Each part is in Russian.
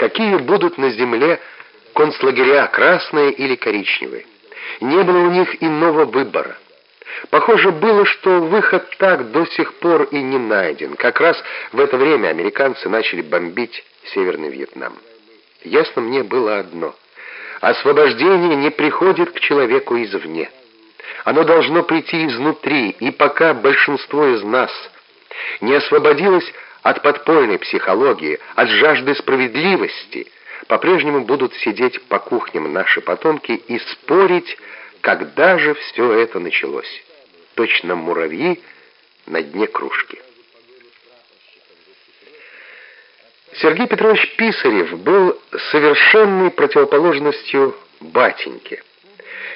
какие будут на земле концлагеря, красные или коричневые. Не было у них иного выбора. Похоже было, что выход так до сих пор и не найден. Как раз в это время американцы начали бомбить Северный Вьетнам. Ясно мне было одно. Освобождение не приходит к человеку извне. Оно должно прийти изнутри, и пока большинство из нас не освободилось от подпольной психологии, от жажды справедливости, по-прежнему будут сидеть по кухням наши потомки и спорить, когда же все это началось. Точно муравьи на дне кружки. Сергей Петрович Писарев был совершенной противоположностью батеньке.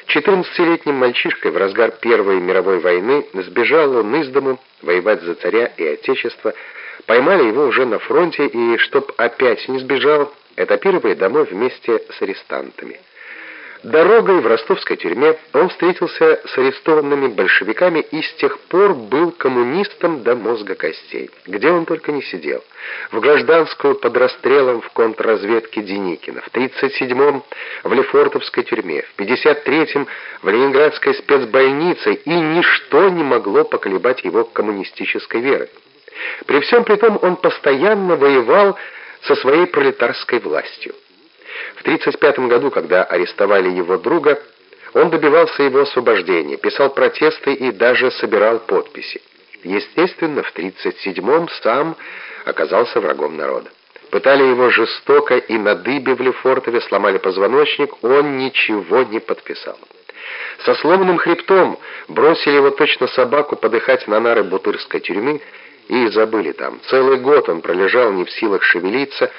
14-летним мальчишкой в разгар Первой мировой войны сбежал он из дому воевать за царя и отечество. Поймали его уже на фронте, и, чтоб опять не сбежал, этапировали домой вместе с арестантами. Дорогой в ростовской тюрьме он встретился с арестованными большевиками и с тех пор был коммунистом до мозга костей. Где он только не сидел. В гражданскую под расстрелом в контрразведке Деникина, в 37-м в Лефортовской тюрьме, в 53-м в Ленинградской спецбольнице, и ничто не могло поколебать его коммунистической веры. При всем при том он постоянно воевал со своей пролетарской властью. В 1935 году, когда арестовали его друга, он добивался его освобождения, писал протесты и даже собирал подписи. Естественно, в 1937-м сам оказался врагом народа. Пытали его жестоко и на дыбе в Лефортове, сломали позвоночник, он ничего не подписал. Со сломанным хребтом бросили его точно собаку подыхать на нары Бутырской тюрьмы и забыли там. Целый год он пролежал не в силах шевелиться,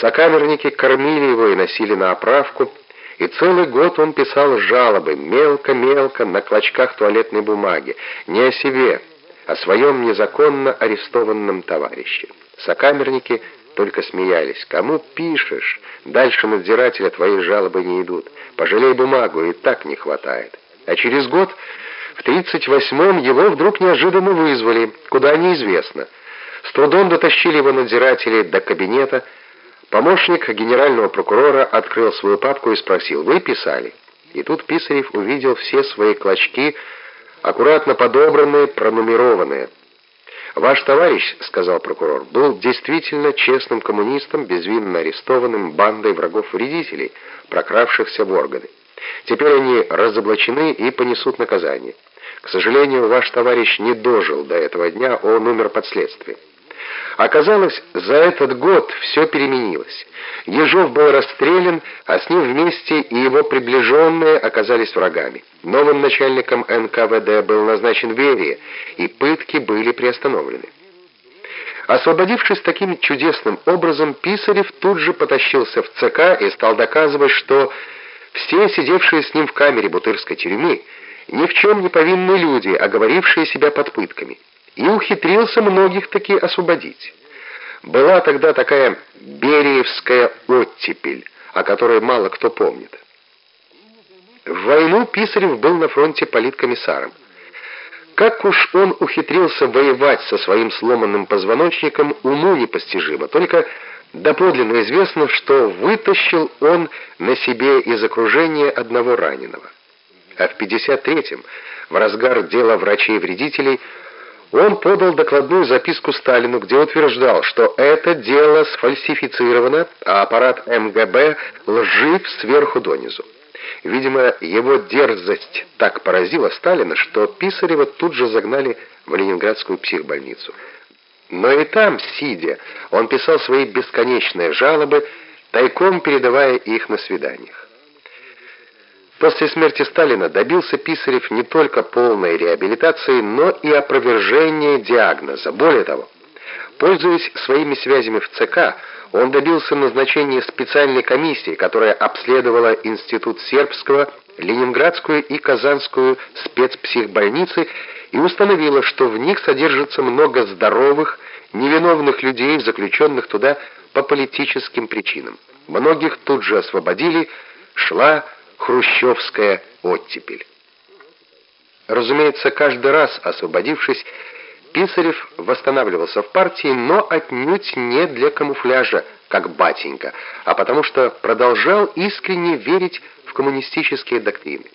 Сокамерники кормили его и носили на оправку, и целый год он писал жалобы, мелко-мелко, на клочках туалетной бумаги, не о себе, о своем незаконно арестованном товарище. Сокамерники только смеялись. «Кому пишешь? Дальше надзирателя твои жалобы не идут. Пожалей бумагу, и так не хватает». А через год, в 38-м, его вдруг неожиданно вызвали, куда неизвестно. С трудом дотащили его надзиратели до кабинета, Помощник генерального прокурора открыл свою папку и спросил, «Вы писали?» И тут Писарев увидел все свои клочки, аккуратно подобранные, пронумерованные. «Ваш товарищ, — сказал прокурор, — был действительно честным коммунистом, безвинно арестованным бандой врагов-вредителей, прокравшихся в органы. Теперь они разоблачены и понесут наказание. К сожалению, ваш товарищ не дожил до этого дня, он умер под следствием. Оказалось, за этот год все переменилось. Ежов был расстрелян, а с ним вместе и его приближенные оказались врагами. Новым начальником НКВД был назначен Берия, и пытки были приостановлены. Освободившись таким чудесным образом, Писарев тут же потащился в ЦК и стал доказывать, что все сидевшие с ним в камере Бутырской тюрьмы ни в чем не повинные люди, оговорившие себя под пытками и ухитрился многих таки освободить. Была тогда такая Бериевская оттепель, о которой мало кто помнит. В войну Писарев был на фронте политкомиссаром. Как уж он ухитрился воевать со своим сломанным позвоночником, уму непостижимо. Только доподлинно известно, что вытащил он на себе из окружения одного раненого. А в 53-м, в разгар дела врачей-вредителей, он подал докладную записку Сталину, где утверждал, что это дело сфальсифицировано, а аппарат МГБ лжив сверху донизу. Видимо, его дерзость так поразила Сталина, что Писарева тут же загнали в ленинградскую психбольницу. Но и там, сидя, он писал свои бесконечные жалобы, тайком передавая их на свиданиях. После смерти Сталина добился Писарев не только полной реабилитации, но и опровержения диагноза. Более того, пользуясь своими связями в ЦК, он добился назначения специальной комиссии, которая обследовала Институт Сербского, Ленинградскую и Казанскую спецпсихбольницы и установила, что в них содержится много здоровых, невиновных людей, заключенных туда по политическим причинам. Многих тут же освободили, шла хрущевская оттепель. Разумеется, каждый раз освободившись, Писарев восстанавливался в партии, но отнюдь не для камуфляжа, как батенька, а потому что продолжал искренне верить в коммунистические доктрины.